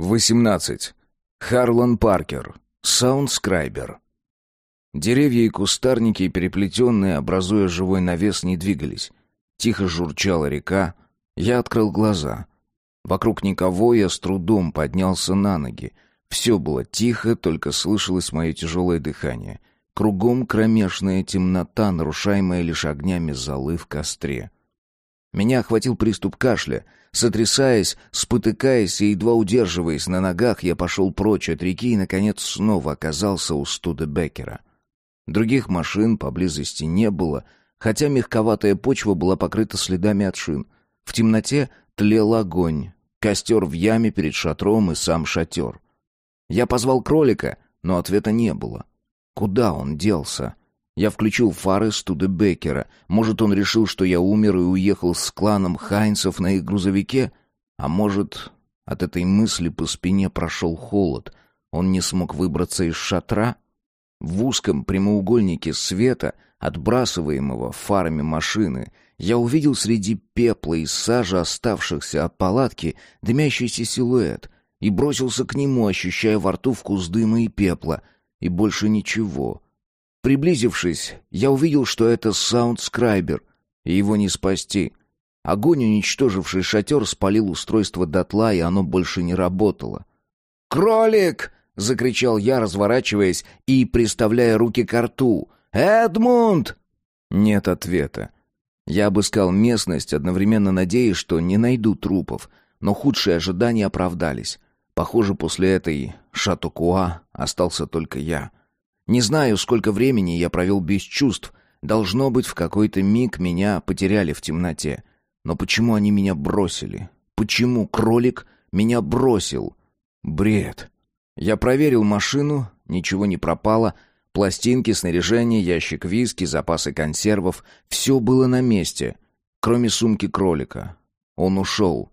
18. Харлан Паркер. Саундскрайбер. Деревья и кустарники, переплетенные, образуя живой навес, не двигались. Тихо журчала река. Я открыл глаза. Вокруг никого я с трудом поднялся на ноги. Все было тихо, только слышалось мое тяжелое дыхание. Кругом кромешная темнота, нарушаемая лишь огнями золы в костре. Меня охватил приступ кашля — Сотрясаясь, спотыкаясь и едва удерживаясь на ногах, я пошел прочь от реки и, наконец, снова оказался у Студебекера. Других машин поблизости не было, хотя мягковатая почва была покрыта следами от шин. В темноте тлел огонь, костер в яме перед шатром и сам шатер. Я позвал кролика, но ответа не было. Куда он делся? Я включил фары Студебекера. Может, он решил, что я умер и уехал с кланом Хайнцев на их грузовике? А может, от этой мысли по спине прошел холод. Он не смог выбраться из шатра? В узком прямоугольнике света, отбрасываемого фарами машины, я увидел среди пепла и сажи, оставшихся от палатки, дымящийся силуэт и бросился к нему, ощущая во рту вкус дыма и пепла, и больше ничего — Приблизившись, я увидел, что это саундскрайбер, и его не спасти. Огонь, уничтоживший шатер, спалил устройство дотла, и оно больше не работало. «Кролик!» — закричал я, разворачиваясь и приставляя руки к рту. «Эдмунд!» Нет ответа. Я обыскал местность, одновременно надеясь, что не найду трупов, но худшие ожидания оправдались. Похоже, после этой шатокуа остался только я — не знаю, сколько времени я провел без чувств. Должно быть, в какой-то миг меня потеряли в темноте. Но почему они меня бросили? Почему кролик меня бросил? Бред. Я проверил машину, ничего не пропало. Пластинки, снаряжение, ящик виски, запасы консервов — все было на месте, кроме сумки кролика. Он ушел.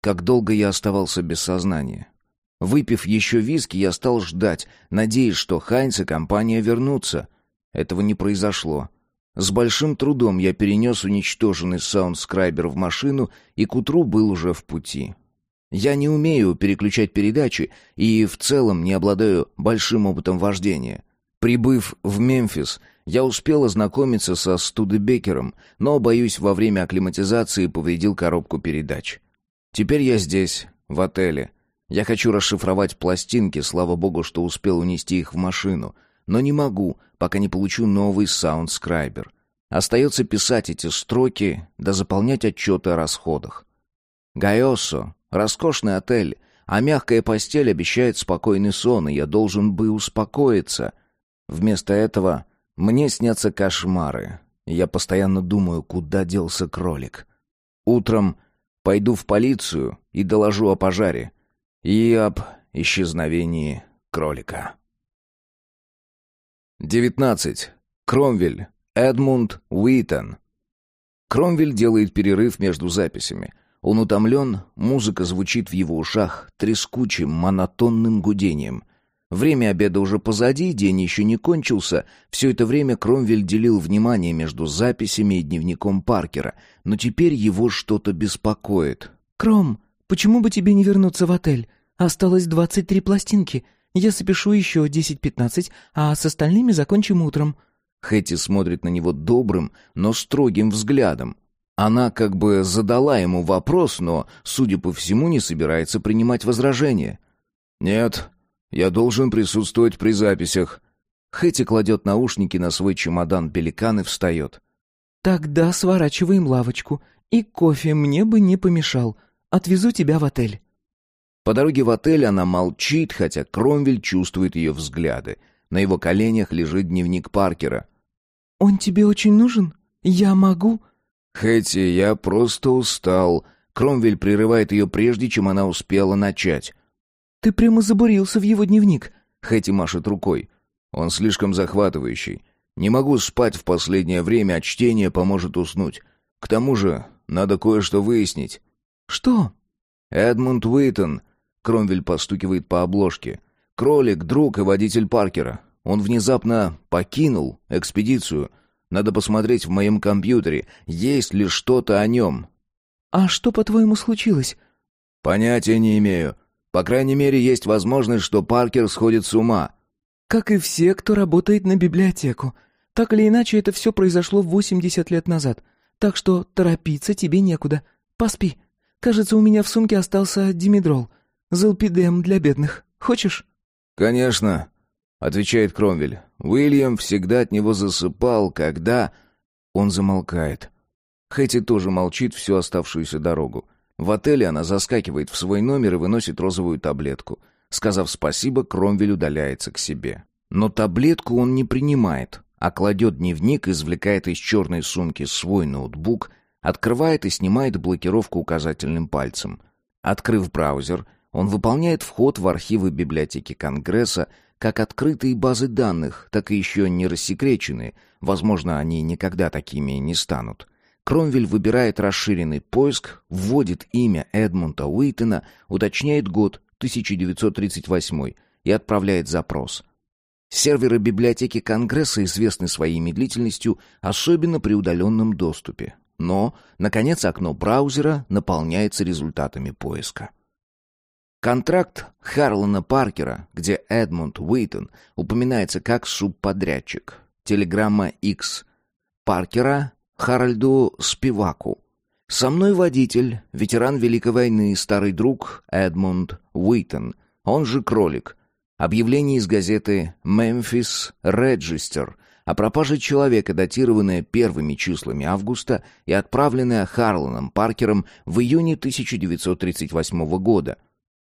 Как долго я оставался без сознания? Выпив еще виски, я стал ждать, надеясь, что Хайнц и компания вернутся. Этого не произошло. С большим трудом я перенес уничтоженный саундскрайбер в машину и к утру был уже в пути. Я не умею переключать передачи и в целом не обладаю большим опытом вождения. Прибыв в Мемфис, я успел ознакомиться со Студебекером, но, боюсь, во время акклиматизации повредил коробку передач. Теперь я здесь, в отеле, я хочу расшифровать пластинки, слава богу, что успел унести их в машину. Но не могу, пока не получу новый саундскрайбер. Остается писать эти строки, да заполнять отчеты о расходах. Гайосо — роскошный отель, а мягкая постель обещает спокойный сон, и я должен бы успокоиться. Вместо этого мне снятся кошмары, я постоянно думаю, куда делся кролик. Утром пойду в полицию и доложу о пожаре и об исчезновении кролика. 19. Кромвель. Эдмунд Уитон. Кромвель делает перерыв между записями. Он утомлен, музыка звучит в его ушах трескучим, монотонным гудением. Время обеда уже позади, день еще не кончился. Все это время Кромвель делил внимание между записями и дневником Паркера, но теперь его что-то беспокоит. «Кром, почему бы тебе не вернуться в отель? Осталось двадцать три пластинки. Я запишу еще десять-пятнадцать, а с остальными закончим утром». Хэти смотрит на него добрым, но строгим взглядом. Она как бы задала ему вопрос, но, судя по всему, не собирается принимать возражения. «Нет, я должен присутствовать при записях». Хэти кладет наушники на свой чемодан пеликан и встает. «Тогда сворачиваем лавочку, и кофе мне бы не помешал. Отвезу тебя в отель». По дороге в отель она молчит, хотя Кромвель чувствует ее взгляды. На его коленях лежит дневник Паркера. «Он тебе очень нужен? Я могу?» «Хэти, я просто устал». Кромвель прерывает ее прежде, чем она успела начать. «Ты прямо забурился в его дневник». Хэти машет рукой. «Он слишком захватывающий. Не могу спать в последнее время, а чтение поможет уснуть. К тому же надо кое-что выяснить». «Что?» «Эдмунд Уитон Кромвель постукивает по обложке. Кролик, друг и водитель Паркера. Он внезапно покинул экспедицию. Надо посмотреть в моем компьютере, есть ли что-то о нем. А что, по-твоему, случилось? Понятия не имею. По крайней мере, есть возможность, что Паркер сходит с ума». «Как и все, кто работает на библиотеку. Так или иначе, это все произошло 80 лет назад. Так что торопиться тебе некуда. Поспи. Кажется, у меня в сумке остался димедрол. Залпидем для бедных. Хочешь?» «Конечно», — отвечает Кромвель. «Уильям всегда от него засыпал, когда...» Он замолкает. Хэти тоже молчит всю оставшуюся дорогу. В отеле она заскакивает в свой номер и выносит розовую таблетку. Сказав спасибо, Кромвель удаляется к себе. Но таблетку он не принимает, а кладет дневник, извлекает из черной сумки свой ноутбук, открывает и снимает блокировку указательным пальцем. Открыв браузер, он выполняет вход в архивы библиотеки Конгресса, как открытые базы данных, так и еще не рассекреченные, возможно, они никогда такими не станут. Кромвель выбирает расширенный поиск, вводит имя Эдмунда Уитона, уточняет год 1938 и отправляет запрос. Серверы библиотеки Конгресса известны своей медлительностью, особенно при удаленном доступе. Но, наконец, окно браузера наполняется результатами поиска. Контракт Харлана Паркера, где Эдмунд Уитон упоминается как субподрядчик. Телеграмма X. Паркера Харальду Спиваку. Со мной водитель, ветеран Великой войны, старый друг Эдмунд Уитон, он же Кролик. Объявление из газеты «Мемфис Реджистер» о пропаже человека, датированное первыми числами августа и отправленное Харланом Паркером в июне 1938 года.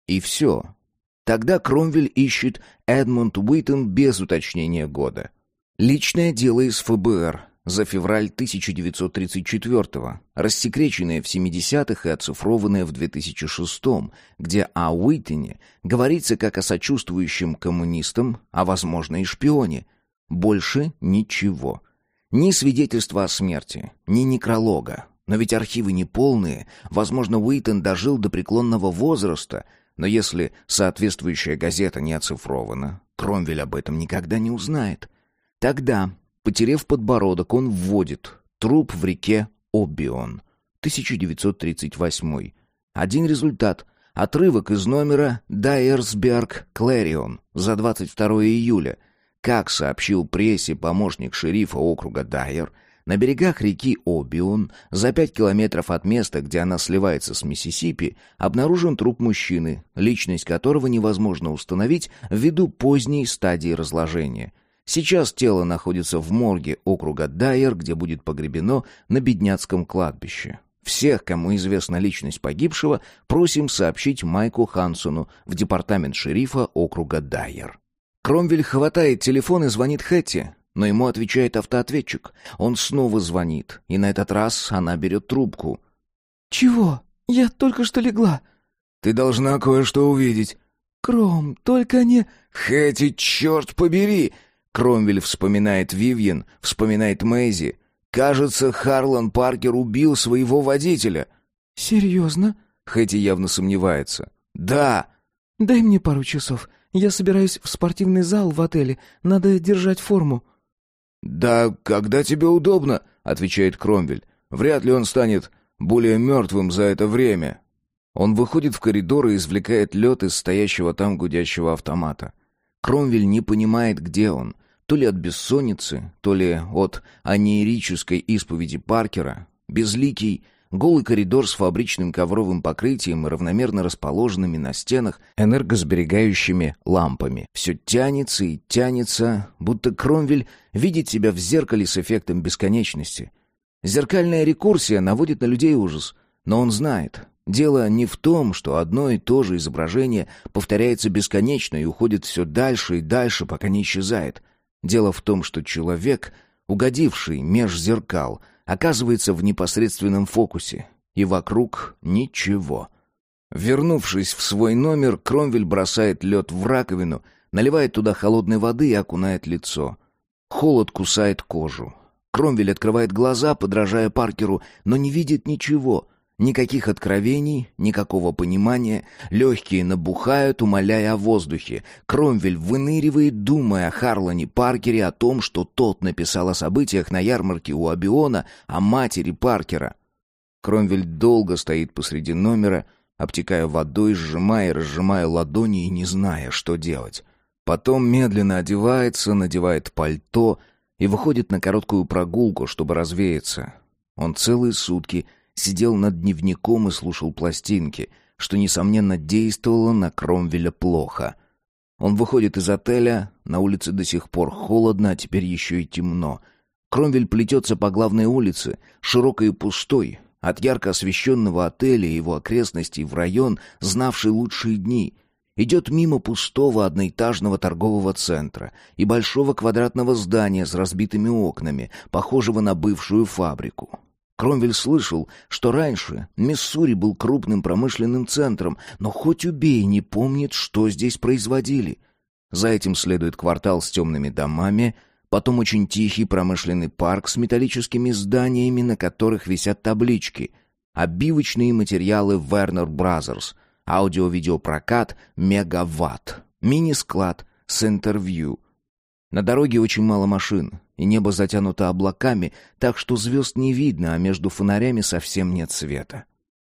И все. Тогда Кромвель ищет Эдмунд Уитон без уточнения года. Личное дело из ФБР за февраль 1934-го, рассекреченное в 70-х и оцифрованное в 2006-м, где о Уитоне говорится как о сочувствующем коммунистам, а, возможно, и шпионе. Больше ничего. Ни свидетельства о смерти, ни некролога. Но ведь архивы не полные. Возможно, Уитон дожил до преклонного возраста, но если соответствующая газета не оцифрована, Кромвель об этом никогда не узнает. Тогда Потерев подбородок, он вводит «Труп в реке Обион», 1938. Один результат. Отрывок из номера «Дайерсберг Клэрион» за 22 июля. Как сообщил прессе помощник шерифа округа Дайер, на берегах реки Обион, за пять километров от места, где она сливается с Миссисипи, обнаружен труп мужчины, личность которого невозможно установить ввиду поздней стадии разложения – Сейчас тело находится в морге округа Дайер, где будет погребено на бедняцком кладбище. Всех, кому известна личность погибшего, просим сообщить Майку Хансону в департамент шерифа округа Дайер. Кромвель хватает телефон и звонит Хэтти, но ему отвечает автоответчик. Он снова звонит, и на этот раз она берет трубку. «Чего? Я только что легла». «Ты должна кое-что увидеть». «Кром, только не...» «Хэти, черт побери!» Кромвель вспоминает Вивьен, вспоминает Мэйзи. Кажется, Харлан Паркер убил своего водителя. Серьезно? Хэти явно сомневается. Да. Дай мне пару часов. Я собираюсь в спортивный зал в отеле. Надо держать форму. Да, когда тебе удобно, отвечает Кромвель. Вряд ли он станет более мертвым за это время. Он выходит в коридор и извлекает лед из стоящего там гудящего автомата. Кромвель не понимает, где он. То ли от бессонницы, то ли от анеерической исповеди Паркера. Безликий, голый коридор с фабричным ковровым покрытием и равномерно расположенными на стенах энергосберегающими лампами. Все тянется и тянется, будто Кромвель видит себя в зеркале с эффектом бесконечности. Зеркальная рекурсия наводит на людей ужас, но он знает, Дело не в том, что одно и то же изображение повторяется бесконечно и уходит все дальше и дальше, пока не исчезает. Дело в том, что человек, угодивший меж зеркал, оказывается в непосредственном фокусе, и вокруг ничего. Вернувшись в свой номер, Кромвель бросает лед в раковину, наливает туда холодной воды и окунает лицо. Холод кусает кожу. Кромвель открывает глаза, подражая Паркеру, но не видит ничего — Никаких откровений, никакого понимания. Легкие набухают, умоляя о воздухе. Кромвель выныривает, думая о Харлане Паркере, о том, что тот написал о событиях на ярмарке у Абиона, о матери Паркера. Кромвель долго стоит посреди номера, обтекая водой, сжимая и разжимая ладони и не зная, что делать. Потом медленно одевается, надевает пальто и выходит на короткую прогулку, чтобы развеяться. Он целые сутки сидел над дневником и слушал пластинки, что, несомненно, действовало на Кромвеля плохо. Он выходит из отеля, на улице до сих пор холодно, а теперь еще и темно. Кромвель плетется по главной улице, широкой и пустой, от ярко освещенного отеля и его окрестностей в район, знавший лучшие дни. Идет мимо пустого одноэтажного торгового центра и большого квадратного здания с разбитыми окнами, похожего на бывшую фабрику. Кромвель слышал, что раньше Миссури был крупным промышленным центром, но хоть убей не помнит, что здесь производили. За этим следует квартал с темными домами, потом очень тихий промышленный парк с металлическими зданиями, на которых висят таблички, обивочные материалы Werner Brothers, аудио-видеопрокат Мегаватт, мини-склад с интервью. На дороге очень мало машин, и небо затянуто облаками, так что звезд не видно, а между фонарями совсем нет света.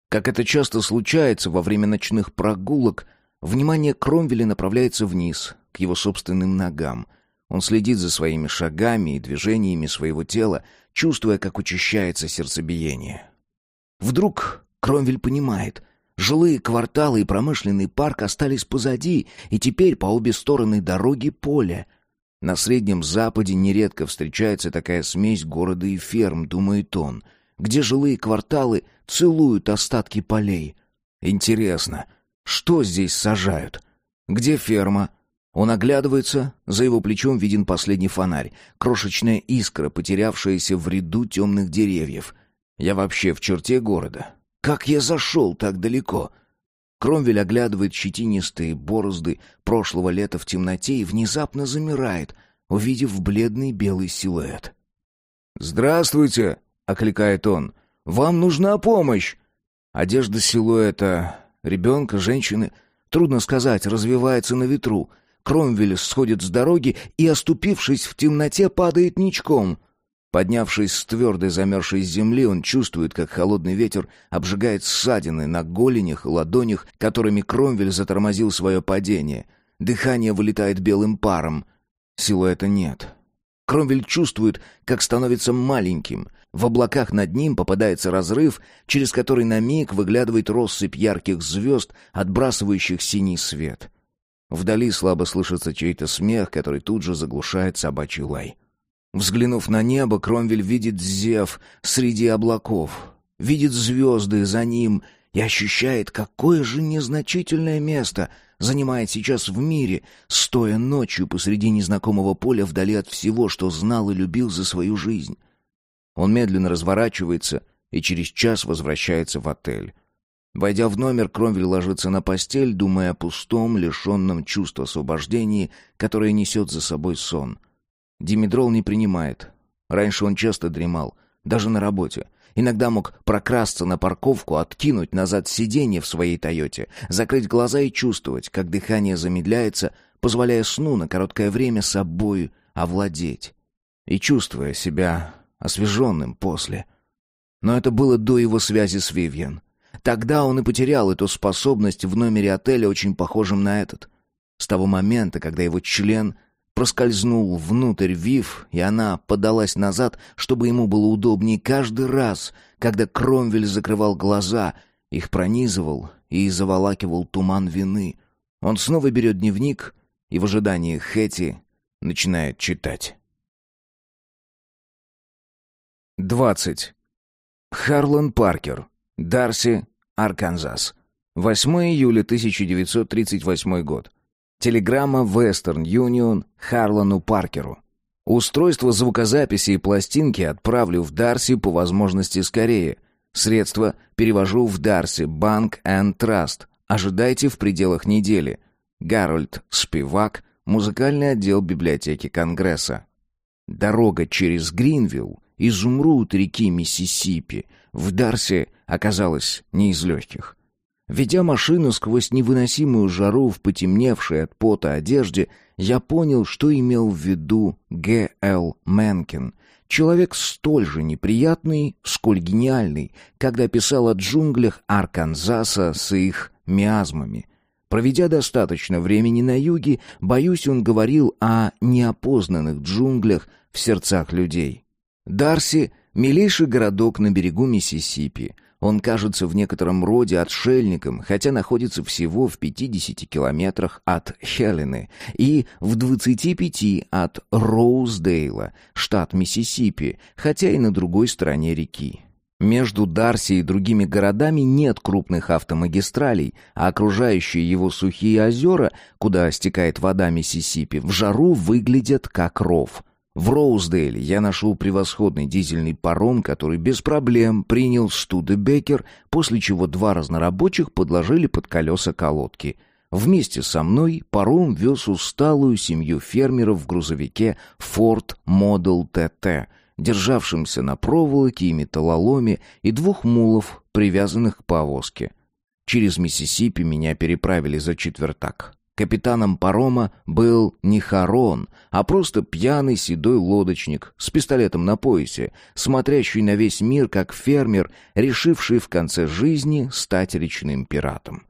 Как это часто случается во время ночных прогулок, внимание Кромвеля направляется вниз, к его собственным ногам. Он следит за своими шагами и движениями своего тела, чувствуя, как учащается сердцебиение. Вдруг Кромвель понимает, жилые кварталы и промышленный парк остались позади, и теперь по обе стороны дороги поле — на Среднем Западе нередко встречается такая смесь города и ферм, думает он, где жилые кварталы целуют остатки полей. Интересно, что здесь сажают? Где ферма? Он оглядывается, за его плечом виден последний фонарь, крошечная искра, потерявшаяся в ряду темных деревьев. Я вообще в черте города. Как я зашел так далеко? Кромвель оглядывает щетинистые борозды прошлого лета в темноте и внезапно замирает, увидев бледный белый силуэт. «Здравствуйте!» — окликает он. «Вам нужна помощь!» Одежда силуэта ребенка, женщины, трудно сказать, развивается на ветру. Кромвель сходит с дороги и, оступившись в темноте, падает ничком — Поднявшись с твердой замерзшей земли, он чувствует, как холодный ветер обжигает ссадины на голенях и ладонях, которыми Кромвель затормозил свое падение. Дыхание вылетает белым паром. Силуэта нет. Кромвель чувствует, как становится маленьким. В облаках над ним попадается разрыв, через который на миг выглядывает россыпь ярких звезд, отбрасывающих синий свет. Вдали слабо слышится чей-то смех, который тут же заглушает собачий лай. Взглянув на небо, Кромвель видит Зев среди облаков, видит звезды за ним и ощущает, какое же незначительное место занимает сейчас в мире, стоя ночью посреди незнакомого поля вдали от всего, что знал и любил за свою жизнь. Он медленно разворачивается и через час возвращается в отель. Войдя в номер, Кромвель ложится на постель, думая о пустом, лишенном чувства освобождения, которое несет за собой сон — Димедрол не принимает. Раньше он часто дремал, даже на работе. Иногда мог прокрасться на парковку, откинуть назад сиденье в своей «Тойоте», закрыть глаза и чувствовать, как дыхание замедляется, позволяя сну на короткое время собой овладеть. И чувствуя себя освеженным после. Но это было до его связи с Вивьен. Тогда он и потерял эту способность в номере отеля, очень похожем на этот. С того момента, когда его член проскользнул внутрь Вив, и она подалась назад, чтобы ему было удобнее каждый раз, когда Кромвель закрывал глаза, их пронизывал и заволакивал туман вины. Он снова берет дневник и в ожидании Хэти начинает читать. 20. Харлан Паркер. Дарси, Арканзас. 8 июля 1938 год. Телеграмма Western Union Харлану Паркеру. Устройство звукозаписи и пластинки отправлю в Дарси по возможности скорее. Средства перевожу в Дарси Банк and Trust. Ожидайте в пределах недели. Гарольд Спивак, музыкальный отдел библиотеки Конгресса. Дорога через Гринвилл, изумруд реки Миссисипи, в Дарси оказалась не из легких. Ведя машину сквозь невыносимую жару в потемневшей от пота одежде, я понял, что имел в виду Г.Л. Менкен, Человек столь же неприятный, сколь гениальный, когда писал о джунглях Арканзаса с их миазмами. Проведя достаточно времени на юге, боюсь, он говорил о неопознанных джунглях в сердцах людей. Дарси — милейший городок на берегу Миссисипи. Он кажется в некотором роде отшельником, хотя находится всего в 50 километрах от Хелены и в 25 от Роуздейла, штат Миссисипи, хотя и на другой стороне реки. Между Дарси и другими городами нет крупных автомагистралей, а окружающие его сухие озера, куда стекает вода Миссисипи, в жару выглядят как ров. В Роуздейле я нашел превосходный дизельный паром, который без проблем принял Студебекер, после чего два разнорабочих подложили под колеса колодки. Вместе со мной паром вез усталую семью фермеров в грузовике Ford Model TT — державшимся на проволоке и металлоломе, и двух мулов, привязанных к повозке. Через Миссисипи меня переправили за четвертак. Капитаном парома был не Харон, а просто пьяный седой лодочник с пистолетом на поясе, смотрящий на весь мир как фермер, решивший в конце жизни стать речным пиратом.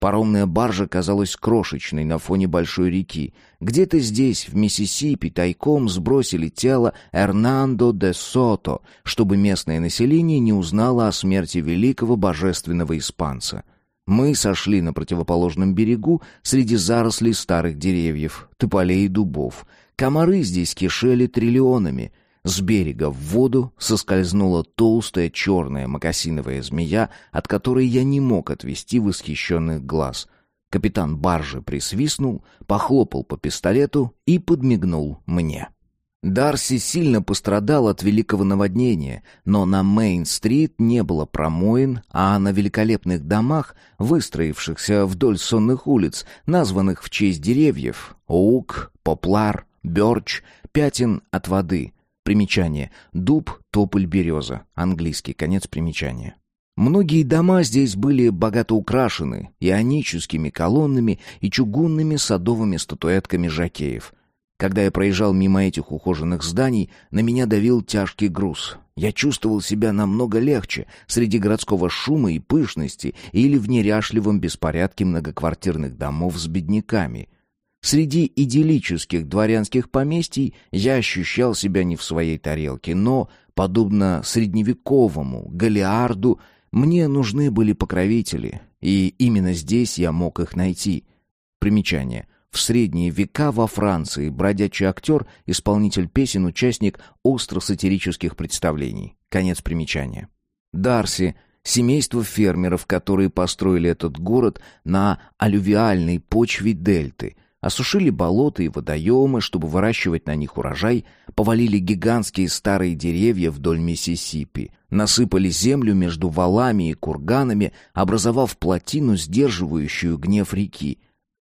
Паромная баржа казалась крошечной на фоне большой реки. Где-то здесь, в Миссисипи, тайком сбросили тело Эрнандо де Сото, чтобы местное население не узнало о смерти великого божественного испанца. Мы сошли на противоположном берегу среди зарослей старых деревьев, тополей и дубов. Комары здесь кишели триллионами — с берега в воду соскользнула толстая черная мокасиновая змея, от которой я не мог отвести восхищенных глаз. Капитан баржи присвистнул, похлопал по пистолету и подмигнул мне. Дарси сильно пострадал от великого наводнения, но на Мейн-стрит не было промоин, а на великолепных домах, выстроившихся вдоль сонных улиц, названных в честь деревьев — Оук, Поплар, Бёрч, пятен от воды — Примечание. Дуб, тополь, береза. Английский. Конец примечания. Многие дома здесь были богато украшены ионическими колоннами и чугунными садовыми статуэтками жакеев. Когда я проезжал мимо этих ухоженных зданий, на меня давил тяжкий груз. Я чувствовал себя намного легче среди городского шума и пышности или в неряшливом беспорядке многоквартирных домов с бедняками — Среди идиллических дворянских поместий я ощущал себя не в своей тарелке, но, подобно средневековому Голиарду, мне нужны были покровители, и именно здесь я мог их найти. Примечание. В средние века во Франции бродячий актер, исполнитель песен, участник остро-сатирических представлений. Конец примечания. Дарси — семейство фермеров, которые построили этот город на алювиальной почве дельты — Осушили болота и водоемы, чтобы выращивать на них урожай, повалили гигантские старые деревья вдоль Миссисипи, насыпали землю между валами и курганами, образовав плотину, сдерживающую гнев реки.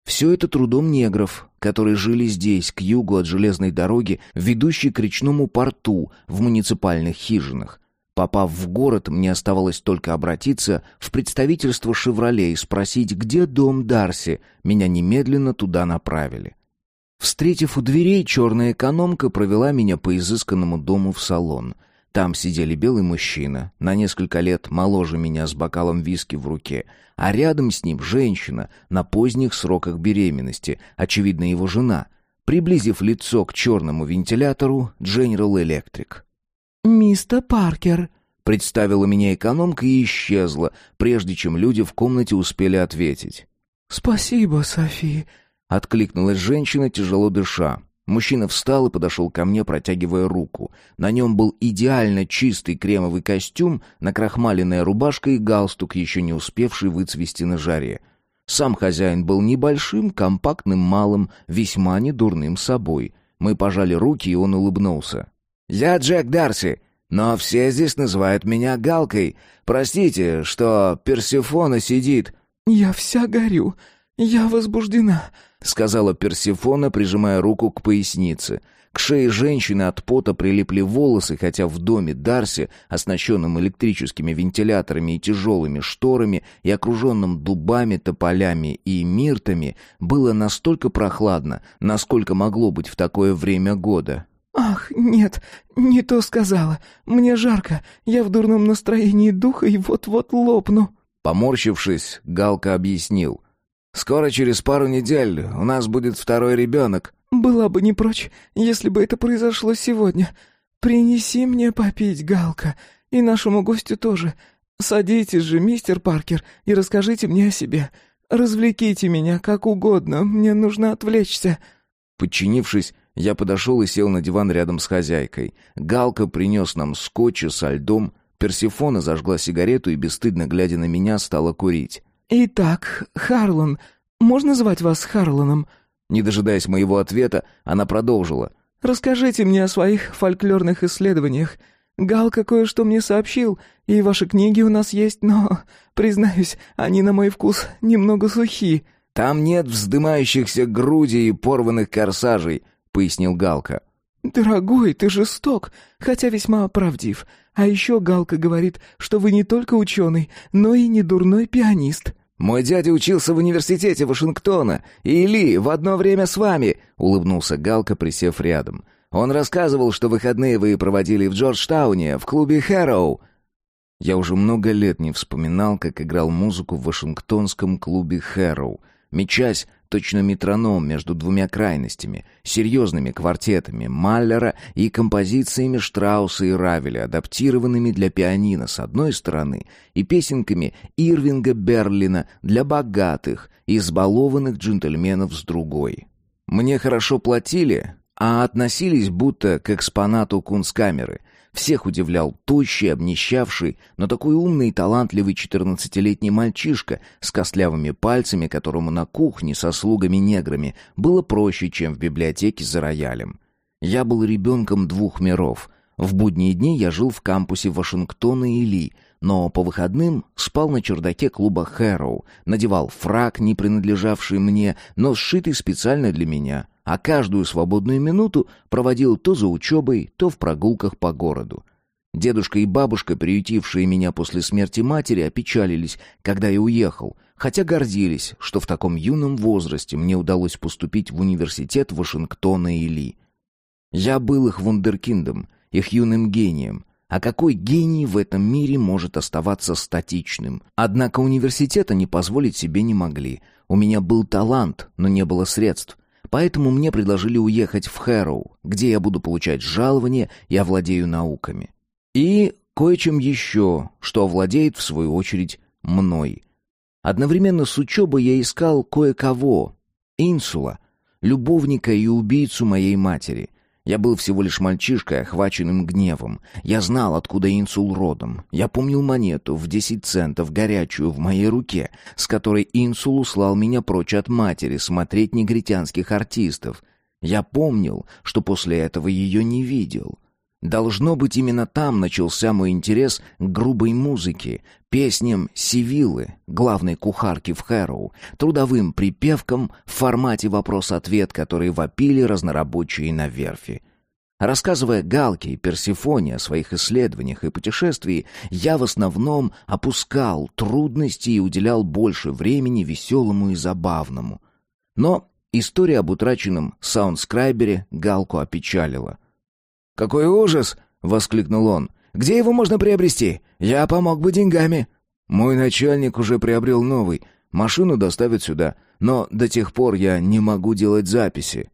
Все это трудом негров, которые жили здесь, к югу от железной дороги, ведущей к речному порту, в муниципальных хижинах. Попав в город, мне оставалось только обратиться в представительство «Шевроле» и спросить, где дом Дарси. Меня немедленно туда направили. Встретив у дверей, черная экономка провела меня по изысканному дому в салон. Там сидели белый мужчина, на несколько лет моложе меня с бокалом виски в руке, а рядом с ним женщина на поздних сроках беременности, очевидно, его жена. Приблизив лицо к черному вентилятору, General Electric. «Мистер Паркер», — представила меня экономка и исчезла, прежде чем люди в комнате успели ответить. «Спасибо, Софи», — откликнулась женщина, тяжело дыша. Мужчина встал и подошел ко мне, протягивая руку. На нем был идеально чистый кремовый костюм, накрахмаленная рубашка и галстук, еще не успевший выцвести на жаре. Сам хозяин был небольшим, компактным, малым, весьма недурным собой. Мы пожали руки, и он улыбнулся. «Я Джек Дарси, но все здесь называют меня Галкой. Простите, что Персифона сидит...» «Я вся горю. Я возбуждена», — сказала Персифона, прижимая руку к пояснице. К шее женщины от пота прилипли волосы, хотя в доме Дарси, оснащенном электрическими вентиляторами и тяжелыми шторами и окруженном дубами, тополями и миртами, было настолько прохладно, насколько могло быть в такое время года. «Ах, нет, не то сказала. Мне жарко, я в дурном настроении духа и вот-вот лопну». Поморщившись, Галка объяснил. «Скоро, через пару недель, у нас будет второй ребенок». «Была бы не прочь, если бы это произошло сегодня. Принеси мне попить, Галка, и нашему гостю тоже. Садитесь же, мистер Паркер, и расскажите мне о себе. Развлеките меня как угодно, мне нужно отвлечься». Подчинившись, я подошел и сел на диван рядом с хозяйкой. Галка принес нам скотча со льдом, Персифона зажгла сигарету и, бесстыдно глядя на меня, стала курить. «Итак, Харлан, можно звать вас Харланом?» Не дожидаясь моего ответа, она продолжила. «Расскажите мне о своих фольклорных исследованиях. Галка кое-что мне сообщил, и ваши книги у нас есть, но, признаюсь, они на мой вкус немного сухи». «Там нет вздымающихся грудей и порванных корсажей», — пояснил Галка. «Дорогой, ты жесток, хотя весьма правдив. А еще Галка говорит, что вы не только ученый, но и не дурной пианист». «Мой дядя учился в университете Вашингтона, и Ли в одно время с вами», — улыбнулся Галка, присев рядом. «Он рассказывал, что выходные вы проводили в Джорджтауне, в клубе «Хэроу». Я уже много лет не вспоминал, как играл музыку в вашингтонском клубе «Хэроу», мечась точно метроном между двумя крайностями, серьезными квартетами Маллера и композициями Штрауса и Равеля, адаптированными для пианино с одной стороны, и песенками Ирвинга Берлина для богатых избалованных джентльменов с другой. Мне хорошо платили, а относились будто к экспонату кунсткамеры — всех удивлял тощий, обнищавший, но такой умный и талантливый четырнадцатилетний мальчишка с костлявыми пальцами, которому на кухне со слугами-неграми было проще, чем в библиотеке за роялем. Я был ребенком двух миров. В будние дни я жил в кампусе Вашингтона и Ли, но по выходным спал на чердаке клуба «Хэроу», надевал фрак, не принадлежавший мне, но сшитый специально для меня — а каждую свободную минуту проводил то за учебой, то в прогулках по городу. Дедушка и бабушка, приютившие меня после смерти матери, опечалились, когда я уехал, хотя гордились, что в таком юном возрасте мне удалось поступить в университет Вашингтона и Ли. Я был их вундеркиндом, их юным гением. А какой гений в этом мире может оставаться статичным? Однако университета не позволить себе не могли. У меня был талант, но не было средств. Поэтому мне предложили уехать в Хэроу, где я буду получать жалование и овладею науками. И кое-чем еще, что овладеет, в свою очередь, мной. Одновременно с учебой я искал кое-кого. Инсула, любовника и убийцу моей матери. Я был всего лишь мальчишкой, охваченным гневом. Я знал, откуда инсул родом. Я помнил монету в десять центов, горячую, в моей руке, с которой инсул услал меня прочь от матери смотреть негритянских артистов. Я помнил, что после этого ее не видел. Должно быть, именно там начался мой интерес к грубой музыке, песням Сивилы, главной кухарки в Хэроу, трудовым припевкам в формате вопрос-ответ, которые вопили разнорабочие на верфи. Рассказывая Галке и Персифоне о своих исследованиях и путешествии, я в основном опускал трудности и уделял больше времени веселому и забавному. Но история об утраченном саундскрайбере Галку опечалила — «Какой ужас!» — воскликнул он. «Где его можно приобрести? Я помог бы деньгами». «Мой начальник уже приобрел новый. Машину доставят сюда. Но до тех пор я не могу делать записи».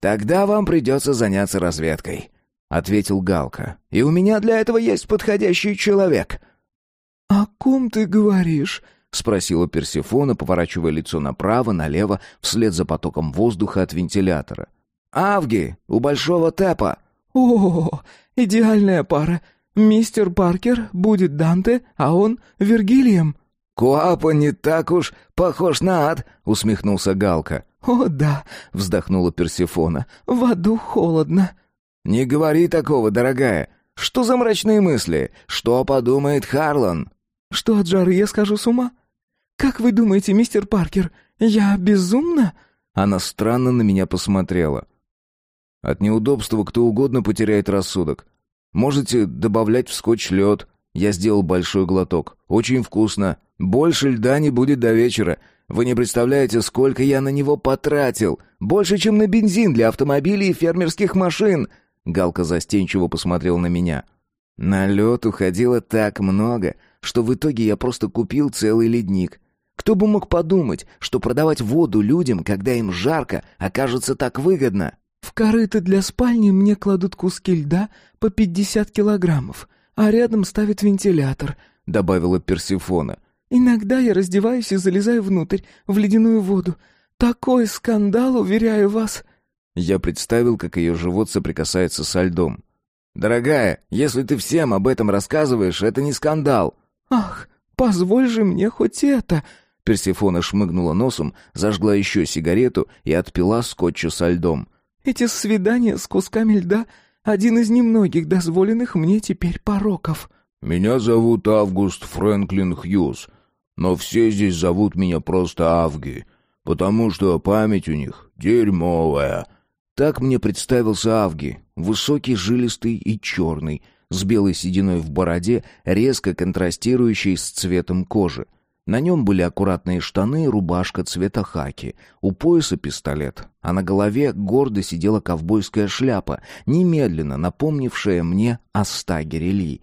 «Тогда вам придется заняться разведкой», — ответил Галка. «И у меня для этого есть подходящий человек». «О ком ты говоришь?» — спросила Персифона, поворачивая лицо направо, налево, вслед за потоком воздуха от вентилятора. «Авги, у Большого Тэпа», «О, идеальная пара. Мистер Паркер будет Данте, а он Вергилием». «Куапа не так уж похож на ад», — усмехнулся Галка. «О, да», — вздохнула Персифона, — «в аду холодно». «Не говори такого, дорогая. Что за мрачные мысли? Что подумает Харлан?» «Что от жары я скажу с ума? Как вы думаете, мистер Паркер, я безумна?» Она странно на меня посмотрела. От неудобства кто угодно потеряет рассудок. Можете добавлять в скотч лед. Я сделал большой глоток. Очень вкусно. Больше льда не будет до вечера. Вы не представляете, сколько я на него потратил. Больше, чем на бензин для автомобилей и фермерских машин. Галка застенчиво посмотрел на меня. На лед уходило так много, что в итоге я просто купил целый ледник. Кто бы мог подумать, что продавать воду людям, когда им жарко, окажется так выгодно? В корыто для спальни мне кладут куски льда по пятьдесят килограммов, а рядом ставят вентилятор, добавила Персефона. Иногда я раздеваюсь и залезаю внутрь, в ледяную воду. Такой скандал, уверяю вас. Я представил, как ее живот соприкасается со льдом. «Дорогая, если ты всем об этом рассказываешь, это не скандал». «Ах, позволь же мне хоть это!» Персифона шмыгнула носом, зажгла еще сигарету и отпила скотча со льдом. «Эти свидания с кусками льда — один из немногих дозволенных мне теперь пороков». «Меня зовут Август Фрэнклин Хьюз, но все здесь зовут меня просто Авги, потому что память у них дерьмовая». Так мне представился Авги, высокий, жилистый и черный, с белой сединой в бороде, резко контрастирующий с цветом кожи. На нем были аккуратные штаны и рубашка цвета хаки, у пояса пистолет, а на голове гордо сидела ковбойская шляпа, немедленно напомнившая мне о стагере Ли.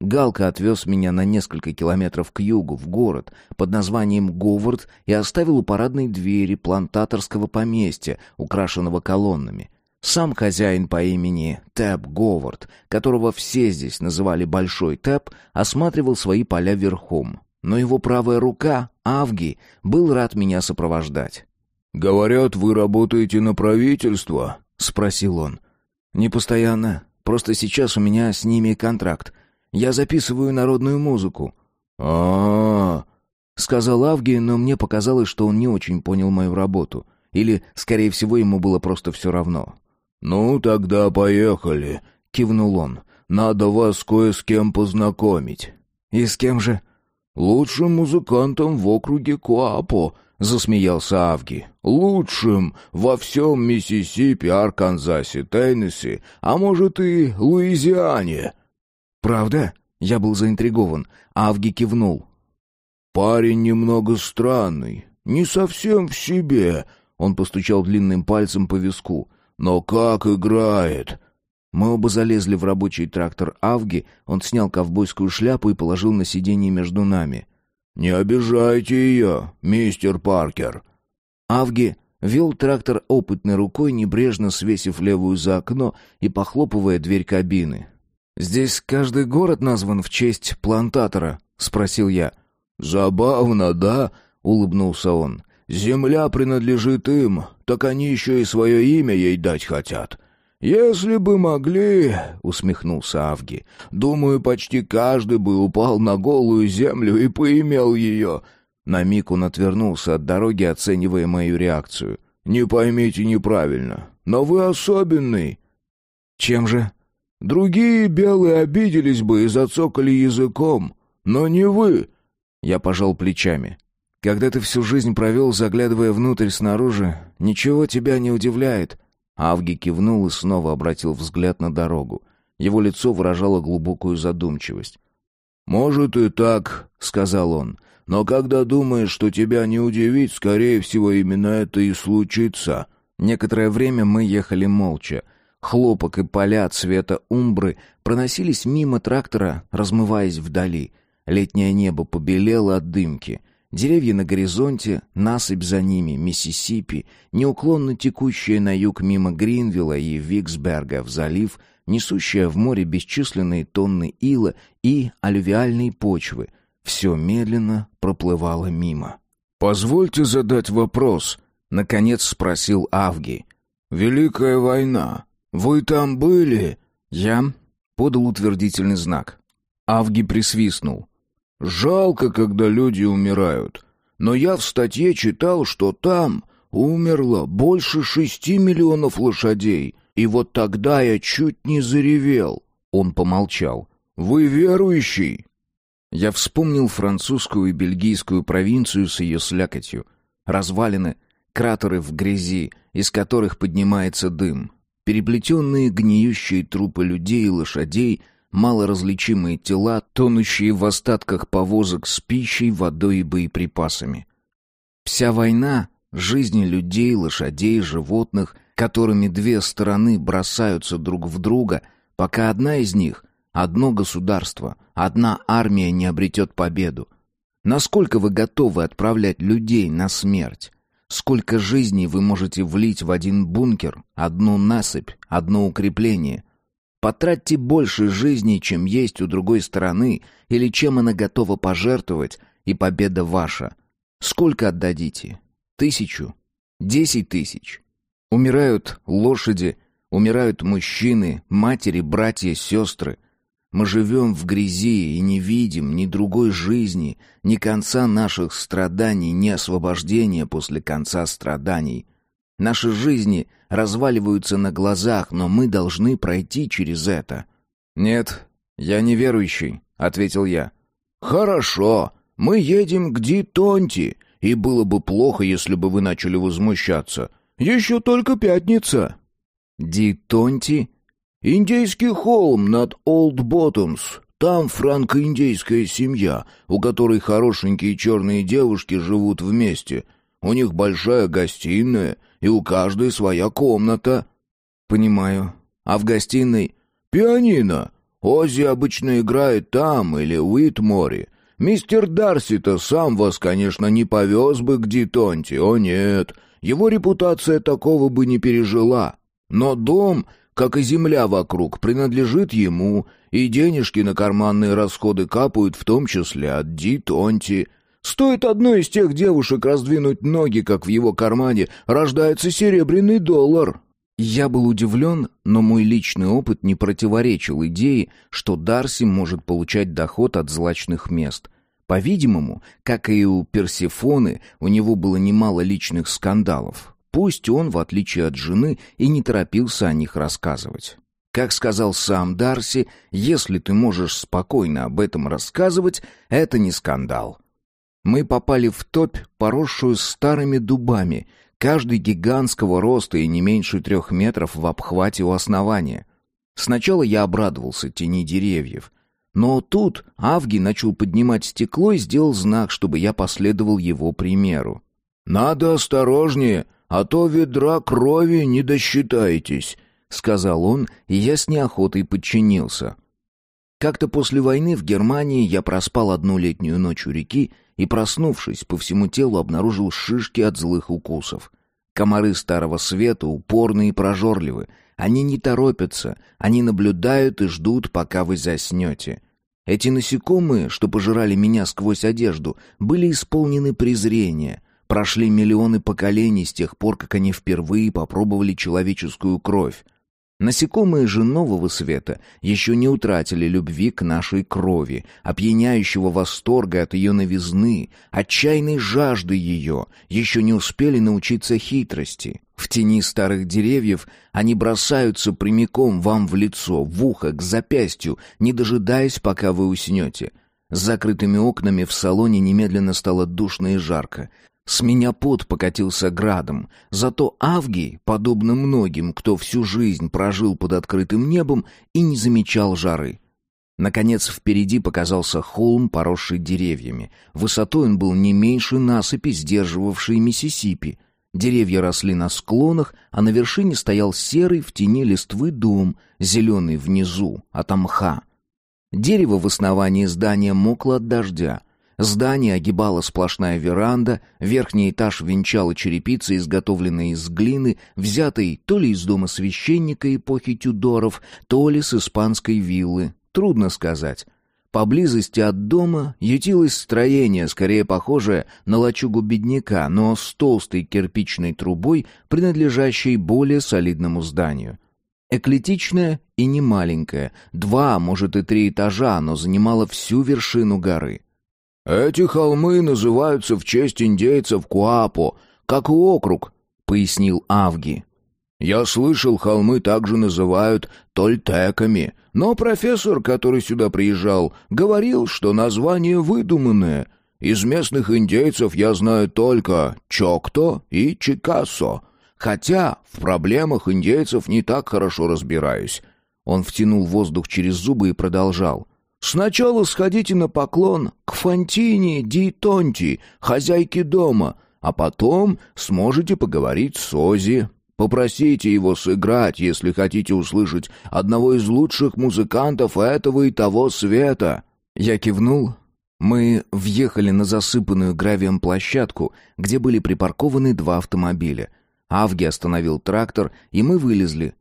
Галка отвез меня на несколько километров к югу, в город, под названием Говард, и оставил у парадной двери плантаторского поместья, украшенного колоннами. Сам хозяин по имени Тэп Говард, которого все здесь называли Большой Тэп, осматривал свои поля верхом. Но его правая рука, Авги, был рад меня сопровождать. «Говорят, вы работаете на правительство?» — спросил он. «Не постоянно. Просто сейчас у меня с ними контракт. Я записываю народную музыку». А, -а, -а сказал Авги, но мне показалось, что он не очень понял мою работу. Или, скорее всего, ему было просто все равно. «Ну, тогда поехали», — кивнул он. «Надо вас кое с кем познакомить». «И с кем же?» «Лучшим музыкантом в округе Куапо», — засмеялся Авги. «Лучшим во всем Миссисипи, Арканзасе, Теннесси, а может и Луизиане». «Правда?» — я был заинтригован. Авги кивнул. «Парень немного странный, не совсем в себе», — он постучал длинным пальцем по виску. «Но как играет!» Мы оба залезли в рабочий трактор Авги, он снял ковбойскую шляпу и положил на сиденье между нами. «Не обижайте ее, мистер Паркер!» Авги вел трактор опытной рукой, небрежно свесив левую за окно и похлопывая дверь кабины. «Здесь каждый город назван в честь плантатора?» — спросил я. «Забавно, да?» — улыбнулся он. «Земля принадлежит им, так они еще и свое имя ей дать хотят. Если бы могли, — усмехнулся Авги, — думаю, почти каждый бы упал на голую землю и поимел ее». На миг он отвернулся от дороги, оценивая мою реакцию. «Не поймите неправильно, но вы особенный». «Чем же?» Другие белые обиделись бы и зацокали языком, но не вы. Я пожал плечами. Когда ты всю жизнь провел, заглядывая внутрь снаружи, ничего тебя не удивляет. Авги кивнул и снова обратил взгляд на дорогу. Его лицо выражало глубокую задумчивость. «Может и так», — сказал он, — «но когда думаешь, что тебя не удивить, скорее всего, именно это и случится». Некоторое время мы ехали молча. Хлопок и поля цвета умбры проносились мимо трактора, размываясь вдали. Летнее небо побелело от дымки. Деревья на горизонте, насыпь за ними, Миссисипи, неуклонно текущая на юг мимо Гринвилла и Виксберга в залив, несущая в море бесчисленные тонны ила и алювиальной почвы. Все медленно проплывало мимо. «Позвольте задать вопрос», — наконец спросил Авги. «Великая война. «Вы там были?» «Я?» — подал утвердительный знак. Авги присвистнул. «Жалко, когда люди умирают. Но я в статье читал, что там умерло больше шести миллионов лошадей. И вот тогда я чуть не заревел». Он помолчал. «Вы верующий?» Я вспомнил французскую и бельгийскую провинцию с ее слякотью. Развалины, кратеры в грязи, из которых поднимается дым, переплетенные гниющие трупы людей и лошадей, малоразличимые тела, тонущие в остатках повозок с пищей, водой и боеприпасами. Вся война, жизни людей, лошадей, животных, которыми две стороны бросаются друг в друга, пока одна из них, одно государство, одна армия не обретет победу. Насколько вы готовы отправлять людей на смерть? Сколько жизней вы можете влить в один бункер, одну насыпь, одно укрепление? Потратьте больше жизней, чем есть у другой стороны, или чем она готова пожертвовать, и победа ваша. Сколько отдадите? Тысячу? Десять тысяч? Умирают лошади, умирают мужчины, матери, братья, сестры — мы живем в грязи и не видим ни другой жизни, ни конца наших страданий, ни освобождения после конца страданий. Наши жизни разваливаются на глазах, но мы должны пройти через это. «Нет, я не верующий», — ответил я. «Хорошо, мы едем к Ди-Тонти, и было бы плохо, если бы вы начали возмущаться. Еще только пятница». «Ди-Тонти?» «Индейский холм над Олд Боттомс. Там франко-индейская семья, у которой хорошенькие черные девушки живут вместе. У них большая гостиная, и у каждой своя комната». «Понимаю. А в гостиной?» «Пианино. Оззи обычно играет там или в Уитморе. Мистер Дарси-то сам вас, конечно, не повез бы к Дитонте, о нет. Его репутация такого бы не пережила. Но дом как и земля вокруг, принадлежит ему, и денежки на карманные расходы капают в том числе от Ди Тонти. Стоит одной из тех девушек раздвинуть ноги, как в его кармане, рождается серебряный доллар. Я был удивлен, но мой личный опыт не противоречил идее, что Дарси может получать доход от злачных мест. По-видимому, как и у Персефоны, у него было немало личных скандалов. Пусть он, в отличие от жены, и не торопился о них рассказывать. Как сказал сам Дарси, если ты можешь спокойно об этом рассказывать, это не скандал. Мы попали в топь, поросшую старыми дубами, каждый гигантского роста и не меньше трех метров в обхвате у основания. Сначала я обрадовался тени деревьев, но тут Авги начал поднимать стекло и сделал знак, чтобы я последовал его примеру. «Надо осторожнее!» а то ведра крови не досчитаетесь», — сказал он, и я с неохотой подчинился. Как-то после войны в Германии я проспал одну летнюю ночь у реки и, проснувшись, по всему телу обнаружил шишки от злых укусов. Комары Старого Света упорны и прожорливы. Они не торопятся, они наблюдают и ждут, пока вы заснете. Эти насекомые, что пожирали меня сквозь одежду, были исполнены презрения — Прошли миллионы поколений с тех пор, как они впервые попробовали человеческую кровь. Насекомые же нового света еще не утратили любви к нашей крови, опьяняющего восторга от ее новизны, отчаянной жажды ее, еще не успели научиться хитрости. В тени старых деревьев они бросаются прямиком вам в лицо, в ухо, к запястью, не дожидаясь, пока вы уснете. С закрытыми окнами в салоне немедленно стало душно и жарко. С меня пот покатился градом, зато Авгий, подобно многим, кто всю жизнь прожил под открытым небом и не замечал жары. Наконец впереди показался холм, поросший деревьями. Высотой он был не меньше насыпи, сдерживавшей Миссисипи. Деревья росли на склонах, а на вершине стоял серый в тени листвы дом, зеленый внизу, от мха. Дерево в основании здания мокло от дождя — Здание огибала сплошная веранда, верхний этаж венчала черепица, изготовленная из глины, взятой то ли из дома священника эпохи Тюдоров, то ли с испанской виллы. Трудно сказать. Поблизости от дома ютилось строение, скорее похожее на лачугу бедняка, но с толстой кирпичной трубой, принадлежащей более солидному зданию. Эклетичное и немаленькое, два, может и три этажа, но занимало всю вершину горы. «Эти холмы называются в честь индейцев Куапо, как и округ», — пояснил Авги. «Я слышал, холмы также называют тольтеками, но профессор, который сюда приезжал, говорил, что название выдуманное. Из местных индейцев я знаю только Чокто и Чикасо, хотя в проблемах индейцев не так хорошо разбираюсь». Он втянул воздух через зубы и продолжал. Сначала сходите на поклон к Фантине Ди Тонти, хозяйке дома, а потом сможете поговорить с Ози. Попросите его сыграть, если хотите услышать одного из лучших музыкантов этого и того света». Я кивнул. Мы въехали на засыпанную гравием площадку, где были припаркованы два автомобиля. Авги остановил трактор, и мы вылезли.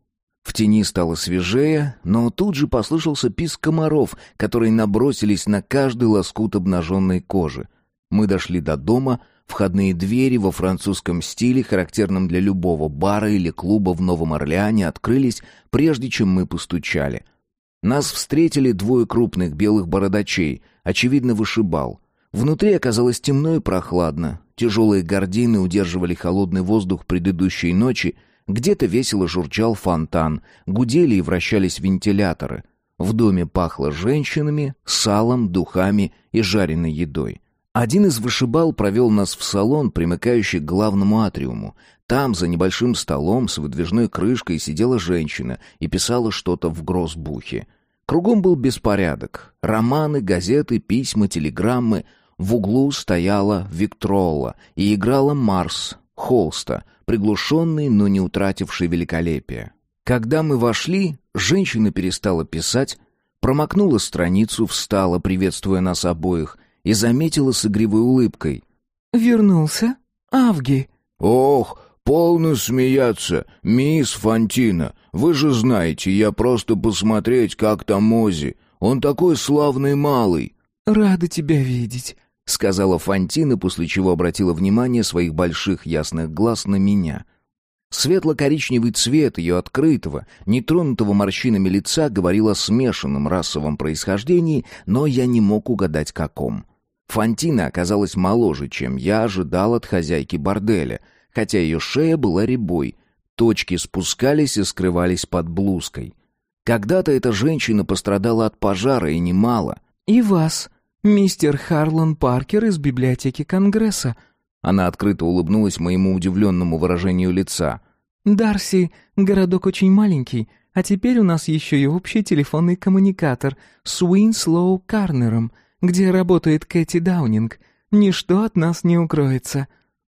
В тени стало свежее, но тут же послышался писк комаров, которые набросились на каждый лоскут обнаженной кожи. Мы дошли до дома, Входные двери во французском стиле, характерном для любого бара или клуба в Новом Орлеане, открылись, прежде чем мы постучали. Нас встретили двое крупных белых бородачей, очевидно, вышибал. Внутри оказалось темно и прохладно. Тяжелые гардины удерживали холодный воздух предыдущей ночи, где-то весело журчал фонтан, гудели и вращались вентиляторы. В доме пахло женщинами, салом, духами и жареной едой. Один из вышибал провел нас в салон, примыкающий к главному атриуму. Там, за небольшим столом с выдвижной крышкой, сидела женщина и писала что-то в гроссбухе. Кругом был беспорядок. Романы, газеты, письма, телеграммы. В углу стояла Виктрола и играла Марс, Холста, приглушенный, но не утративший великолепие. Когда мы вошли, женщина перестала писать, промокнула страницу, встала, приветствуя нас обоих — и заметила с игривой улыбкой. «Вернулся? Авги?» «Ох, полно смеяться, мисс Фантина. Вы же знаете, я просто посмотреть, как там Мози. Он такой славный малый». «Рада тебя видеть», — сказала Фантина, после чего обратила внимание своих больших ясных глаз на меня. Светло-коричневый цвет ее открытого, нетронутого морщинами лица говорил о смешанном расовом происхождении, но я не мог угадать каком. Фантина оказалась моложе, чем я ожидал от хозяйки борделя, хотя ее шея была рябой, точки спускались и скрывались под блузкой. Когда-то эта женщина пострадала от пожара и немало. «И вас, мистер Харлан Паркер из библиотеки Конгресса». Она открыто улыбнулась моему удивленному выражению лица. «Дарси, городок очень маленький, а теперь у нас еще и общий телефонный коммуникатор с Уинслоу Карнером — где работает Кэти Даунинг. Ничто от нас не укроется».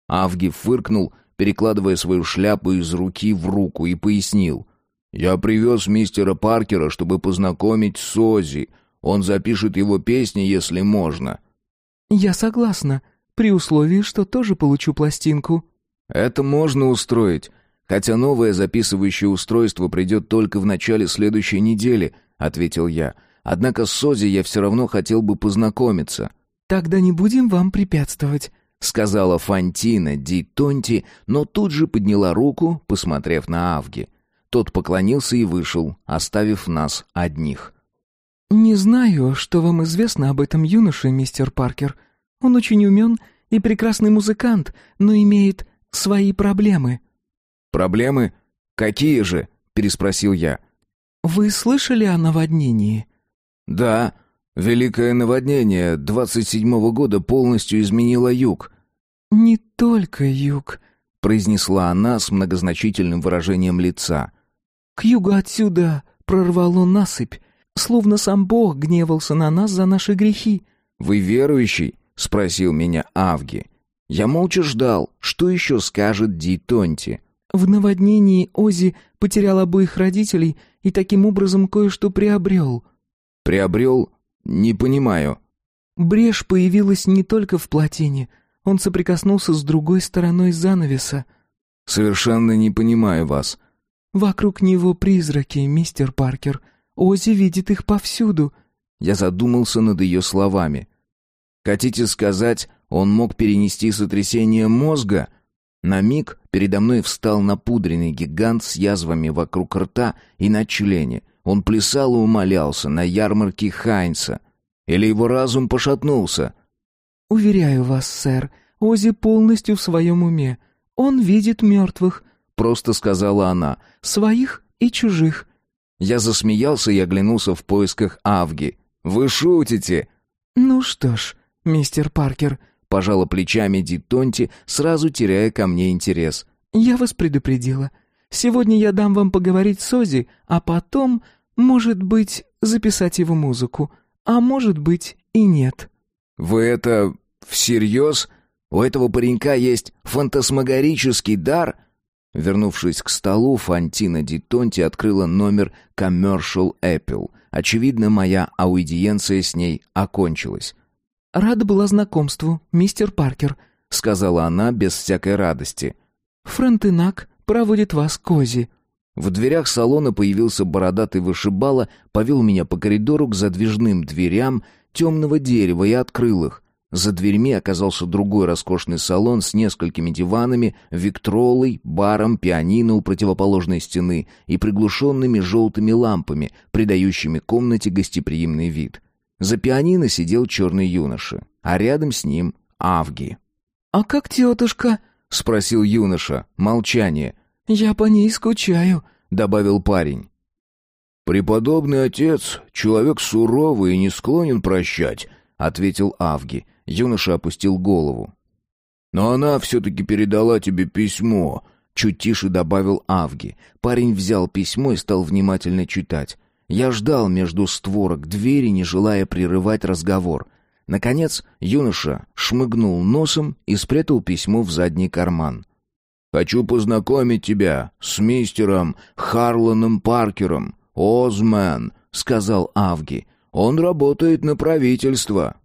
Авги фыркнул, перекладывая свою шляпу из руки в руку, и пояснил. «Я привез мистера Паркера, чтобы познакомить с Ози. Он запишет его песни, если можно». «Я согласна, при условии, что тоже получу пластинку». «Это можно устроить, хотя новое записывающее устройство придет только в начале следующей недели», — ответил я. Однако с Сози я все равно хотел бы познакомиться. «Тогда не будем вам препятствовать», — сказала Фантина Ди Тонти, но тут же подняла руку, посмотрев на Авги. Тот поклонился и вышел, оставив нас одних. «Не знаю, что вам известно об этом юноше, мистер Паркер. Он очень умен и прекрасный музыкант, но имеет свои проблемы». «Проблемы? Какие же?» — переспросил я. «Вы слышали о наводнении?» Да, великое наводнение двадцать седьмого года полностью изменило юг. Не только юг, произнесла она с многозначительным выражением лица. К югу отсюда прорвало насыпь, словно сам Бог гневался на нас за наши грехи. Вы верующий? спросил меня Авги. Я молча ждал, что еще скажет Ди Тонти. В наводнении Ози потерял обоих родителей и таким образом кое-что приобрел. Приобрел? Не понимаю. Брешь появилась не только в плотине. Он соприкоснулся с другой стороной занавеса. Совершенно не понимаю вас. Вокруг него призраки, мистер Паркер. Ози видит их повсюду. Я задумался над ее словами. Хотите сказать, он мог перенести сотрясение мозга? На миг передо мной встал напудренный гигант с язвами вокруг рта и на члене. Он плясал и умолялся на ярмарке Хайнца. Или его разум пошатнулся? «Уверяю вас, сэр, Ози полностью в своем уме. Он видит мертвых», — просто сказала она. «Своих и чужих». Я засмеялся и оглянулся в поисках Авги. «Вы шутите?» «Ну что ж, мистер Паркер», — пожала плечами Ди Тонти, сразу теряя ко мне интерес. «Я вас предупредила. Сегодня я дам вам поговорить с Ози, а потом, может быть, записать его музыку, а может быть и нет». «Вы это всерьез? У этого паренька есть фантасмагорический дар?» Вернувшись к столу, Фантина Ди Тонти открыла номер Commercial Apple. Очевидно, моя аудиенция с ней окончилась. «Рада была знакомству, мистер Паркер», — сказала она без всякой радости. «Фронтенак проводит вас к Ози». В дверях салона появился бородатый вышибала, повел меня по коридору к задвижным дверям темного дерева и открыл их. За дверьми оказался другой роскошный салон с несколькими диванами, виктролой, баром, пианино у противоположной стены и приглушенными желтыми лампами, придающими комнате гостеприимный вид. За пианино сидел черный юноша, а рядом с ним — Авги. «А как тетушка?» — спросил юноша. Молчание. «Я по ней скучаю», — добавил парень. «Преподобный отец — человек суровый и не склонен прощать», — ответил Авги. Юноша опустил голову. «Но она все-таки передала тебе письмо», — чуть тише добавил Авги. Парень взял письмо и стал внимательно читать. Я ждал между створок двери, не желая прерывать разговор. Наконец, юноша шмыгнул носом и спрятал письмо в задний карман. «Хочу познакомить тебя с мистером Харланом Паркером, Озмен», — сказал Авги. «Он работает на правительство».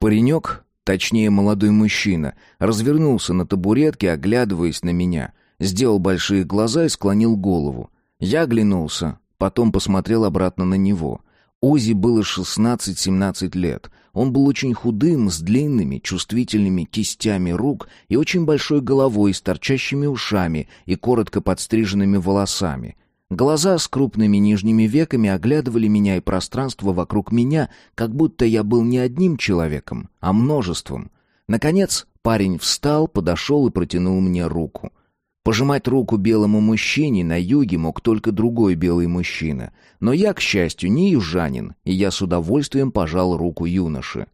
Паренек, точнее молодой мужчина, развернулся на табуретке, оглядываясь на меня, сделал большие глаза и склонил голову. Я оглянулся, потом посмотрел обратно на него. Ози было 16-17 лет. Он был очень худым, с длинными, чувствительными кистями рук и очень большой головой с торчащими ушами и коротко подстриженными волосами. Глаза с крупными нижними веками оглядывали меня и пространство вокруг меня, как будто я был не одним человеком, а множеством. Наконец парень встал, подошел и протянул мне руку. Пожимать руку белому мужчине на юге мог только другой белый мужчина. Но я, к счастью, не южанин, и я с удовольствием пожал руку юноши.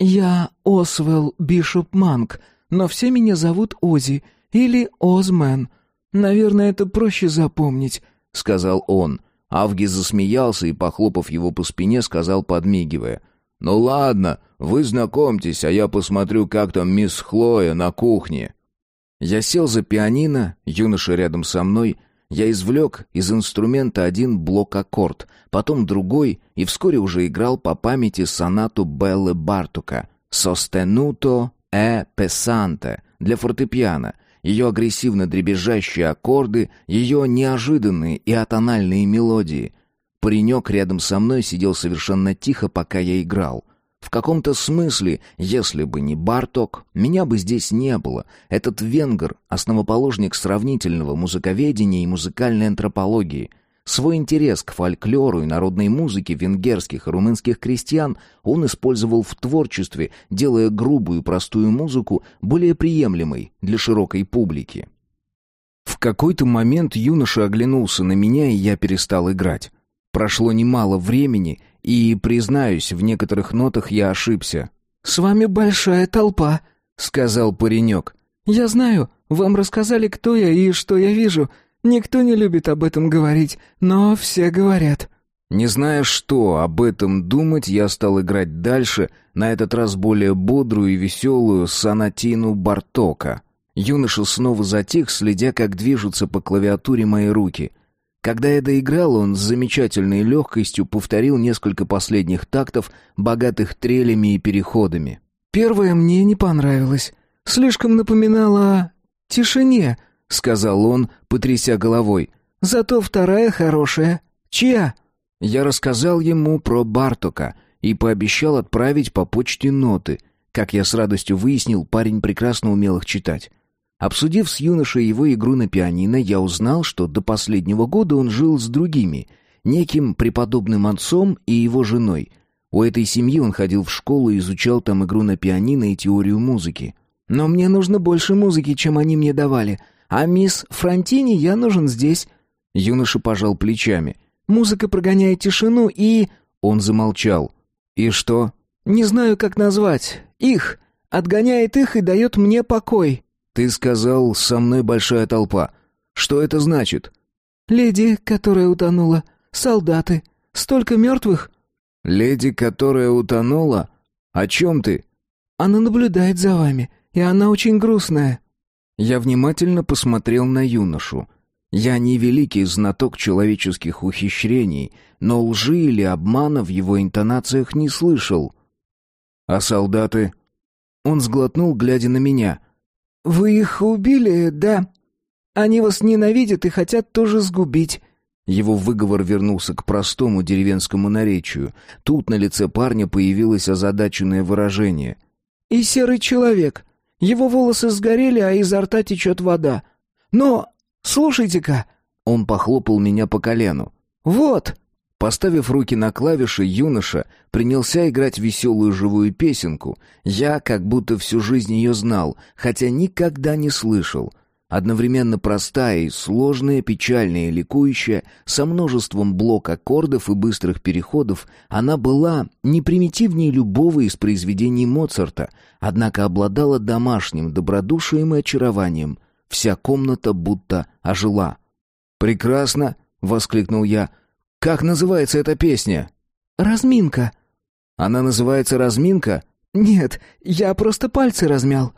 «Я Освелл Бишоп Манк, но все меня зовут Ози или Озмен», «Наверное, это проще запомнить», — сказал он. Авги засмеялся и, похлопав его по спине, сказал, подмигивая. «Ну ладно, вы знакомьтесь, а я посмотрю, как там мисс Хлоя на кухне». Я сел за пианино, юноша рядом со мной. Я извлек из инструмента один блок-аккорд, потом другой, и вскоре уже играл по памяти сонату Беллы Бартука «Состенуто e pesante» для фортепиано, ее агрессивно дребезжащие аккорды, ее неожиданные и атональные мелодии. Паренек рядом со мной сидел совершенно тихо, пока я играл. В каком-то смысле, если бы не Барток, меня бы здесь не было. Этот венгер — основоположник сравнительного музыковедения и музыкальной антропологии — Свой интерес к фольклору и народной музыке венгерских и румынских крестьян он использовал в творчестве, делая грубую простую музыку более приемлемой для широкой публики. В какой-то момент юноша оглянулся на меня, и я перестал играть. Прошло немало времени, и, признаюсь, в некоторых нотах я ошибся. «С вами большая толпа», — сказал паренек. «Я знаю, вам рассказали, кто я и что я вижу, Никто не любит об этом говорить, но все говорят». Не зная, что об этом думать, я стал играть дальше, на этот раз более бодрую и веселую сонатину Бартока. Юноша снова затих, следя, как движутся по клавиатуре мои руки. Когда я доиграл, он с замечательной легкостью повторил несколько последних тактов, богатых трелями и переходами. «Первое мне не понравилось. Слишком напоминало о тишине», — сказал он, потряся головой. «Зато вторая хорошая. Чья?» Я рассказал ему про Бартока и пообещал отправить по почте ноты. Как я с радостью выяснил, парень прекрасно умел их читать. Обсудив с юношей его игру на пианино, я узнал, что до последнего года он жил с другими, неким преподобным отцом и его женой. У этой семьи он ходил в школу и изучал там игру на пианино и теорию музыки. «Но мне нужно больше музыки, чем они мне давали. А мисс Фронтини я нужен здесь». Юноша пожал плечами. «Музыка прогоняет тишину и...» Он замолчал. «И что?» «Не знаю, как назвать. Их. Отгоняет их и дает мне покой». «Ты сказал, со мной большая толпа. Что это значит?» «Леди, которая утонула. Солдаты. Столько мертвых». «Леди, которая утонула? О чем ты?» «Она наблюдает за вами, и она очень грустная». Я внимательно посмотрел на юношу. Я не великий знаток человеческих ухищрений, но лжи или обмана в его интонациях не слышал. «А солдаты?» Он сглотнул, глядя на меня. «Вы их убили, да? Они вас ненавидят и хотят тоже сгубить». Его выговор вернулся к простому деревенскому наречию. Тут на лице парня появилось озадаченное выражение. «И серый человек. Его волосы сгорели, а изо рта течет вода. Но, слушайте-ка...» Он похлопал меня по колену. «Вот!» Поставив руки на клавиши, юноша принялся играть веселую живую песенку. Я как будто всю жизнь ее знал, хотя никогда не слышал. Одновременно простая и сложная, печальная и ликующая, со множеством блок аккордов и быстрых переходов, она была не примитивнее любого из произведений Моцарта, однако обладала домашним добродушием и очарованием. Вся комната будто ожила. «Прекрасно!» — воскликнул я — как называется эта песня? Разминка. Она называется Разминка? Нет, я просто пальцы размял.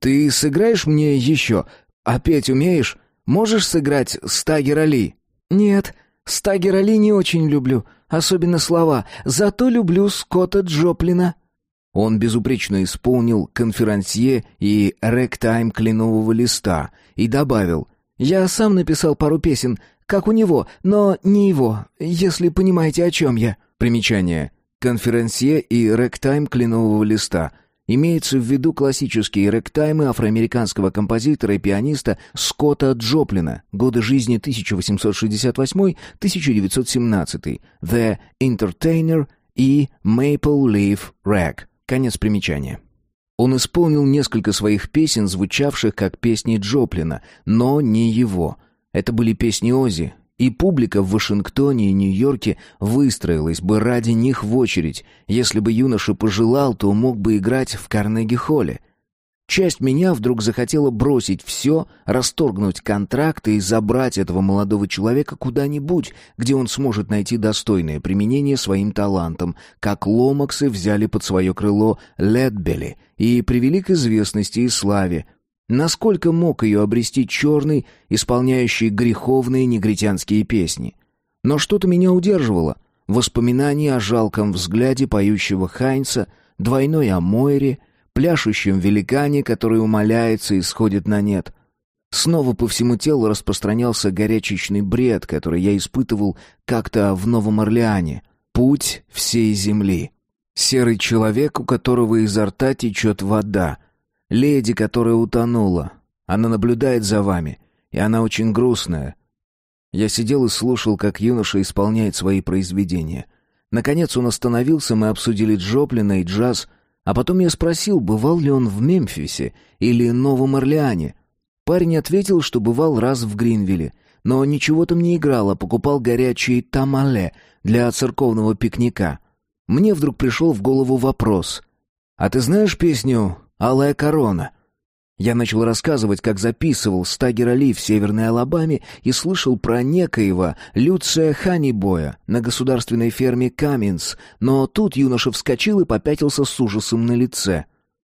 Ты сыграешь мне еще? А петь умеешь? Можешь сыграть Стагер Али? Нет, Стагер Али не очень люблю, особенно слова. Зато люблю Скотта Джоплина. Он безупречно исполнил конферансье и ректайм кленового листа и добавил «Я сам написал пару песен, как у него, но не его, если понимаете, о чем я». Примечание. Конференсье и ректайм кленового листа. Имеется в виду классические ректаймы афроамериканского композитора и пианиста Скотта Джоплина, годы жизни 1868-1917, The Entertainer и Maple Leaf Rag. Конец примечания. Он исполнил несколько своих песен, звучавших как песни Джоплина, но не его – это были песни Ози, и публика в Вашингтоне и Нью-Йорке выстроилась бы ради них в очередь. Если бы юноша пожелал, то мог бы играть в Карнеги-холле. Часть меня вдруг захотела бросить все, расторгнуть контракты и забрать этого молодого человека куда-нибудь, где он сможет найти достойное применение своим талантам, как Ломаксы взяли под свое крыло Ледбели и привели к известности и славе, Насколько мог ее обрести черный, исполняющий греховные негритянские песни? Но что-то меня удерживало. Воспоминания о жалком взгляде поющего Хайнца, двойной о Мойре, пляшущем великане, который умоляется и сходит на нет. Снова по всему телу распространялся горячечный бред, который я испытывал как-то в Новом Орлеане. Путь всей земли. Серый человек, у которого изо рта течет вода — Леди, которая утонула. Она наблюдает за вами, и она очень грустная. Я сидел и слушал, как юноша исполняет свои произведения. Наконец он остановился, мы обсудили Джоплина и джаз, а потом я спросил, бывал ли он в Мемфисе или Новом Орлеане. Парень ответил, что бывал раз в Гринвилле, но ничего там не играл, а покупал горячие тамале для церковного пикника. Мне вдруг пришел в голову вопрос. «А ты знаешь песню «Алая корона». Я начал рассказывать, как записывал Стагер Али в Северной Алабаме и слышал про некоего Люция Ханибоя на государственной ферме Каминс, но тут юноша вскочил и попятился с ужасом на лице.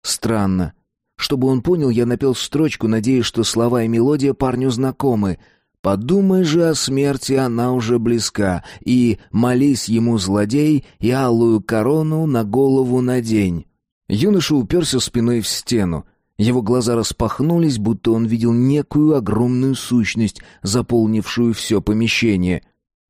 Странно. Чтобы он понял, я напел строчку, надеясь, что слова и мелодия парню знакомы. «Подумай же о смерти, она уже близка, и молись ему, злодей, и алую корону на голову надень». Юноша уперся спиной в стену. Его глаза распахнулись, будто он видел некую огромную сущность, заполнившую все помещение.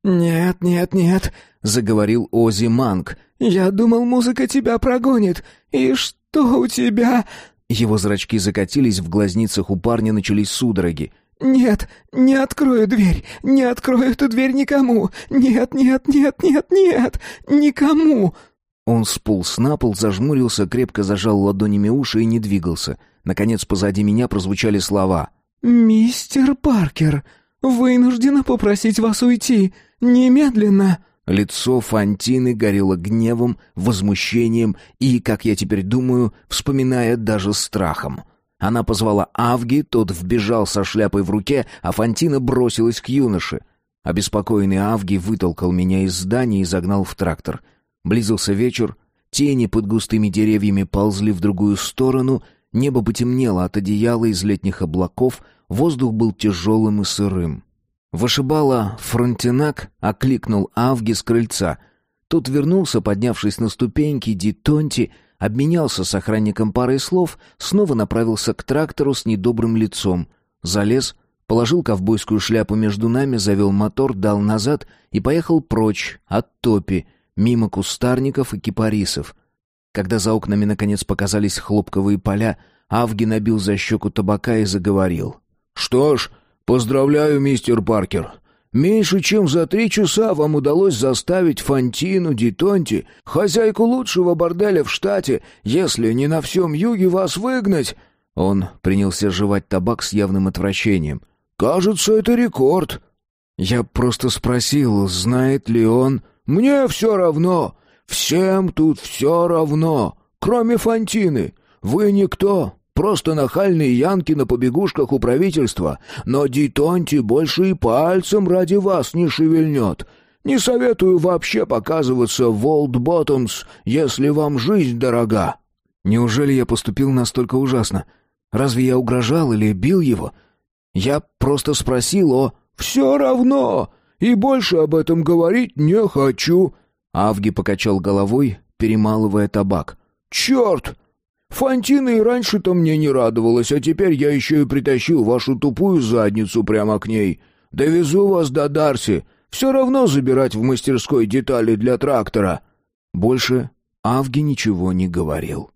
«Нет, нет, нет», — заговорил Ози Манг. «Я думал, музыка тебя прогонит. И что у тебя...» Его зрачки закатились, в глазницах у парня начались судороги. «Нет, не открою дверь, не открою эту дверь никому! Нет, нет, нет, нет, нет, никому!» Он сполз на пол, зажмурился, крепко зажал ладонями уши и не двигался. Наконец позади меня прозвучали слова. «Мистер Паркер, вынуждена попросить вас уйти. Немедленно!» Лицо Фантины горело гневом, возмущением и, как я теперь думаю, вспоминая даже страхом. Она позвала Авги, тот вбежал со шляпой в руке, а Фантина бросилась к юноше. Обеспокоенный Авги вытолкал меня из здания и загнал в трактор — Близился вечер, тени под густыми деревьями ползли в другую сторону, Небо потемнело от одеяла из летних облаков, воздух был тяжелым и сырым. Вышибала Фронтенак окликнул Авги с крыльца. Тот вернулся, поднявшись на ступеньки Дитонти, обменялся с охранником парой слов, снова направился к трактору с недобрым лицом, залез, положил ковбойскую шляпу между нами, завел мотор, дал назад и поехал прочь от топи, мимо кустарников и кипарисов. Когда за окнами наконец показались хлопковые поля, Авги набил за щеку табака и заговорил. «Что ж, поздравляю, мистер Паркер. Меньше чем за три часа вам удалось заставить Фантину Дитонти, хозяйку лучшего борделя в штате, если не на всем юге вас выгнать». Он принялся жевать табак с явным отвращением. «Кажется, это рекорд». Я просто спросил, знает ли он... «Мне все равно. Всем тут все равно. Кроме Фантины. Вы никто. Просто нахальные янки на побегушках у правительства. Но Дитонти больше и пальцем ради вас не шевельнет. Не советую вообще показываться в Олд Боттомс, если вам жизнь дорога». «Неужели я поступил настолько ужасно? Разве я угрожал или бил его? Я просто спросил о...» «Все равно. И больше об этом говорить не хочу». Авги покачал головой, перемалывая табак. «Черт! Фантина и раньше-то мне не радовалась, а теперь я еще и притащил вашу тупую задницу прямо к ней. Довезу вас до Дарси. Все равно забирать в мастерской детали для трактора». Больше Авги ничего не говорил.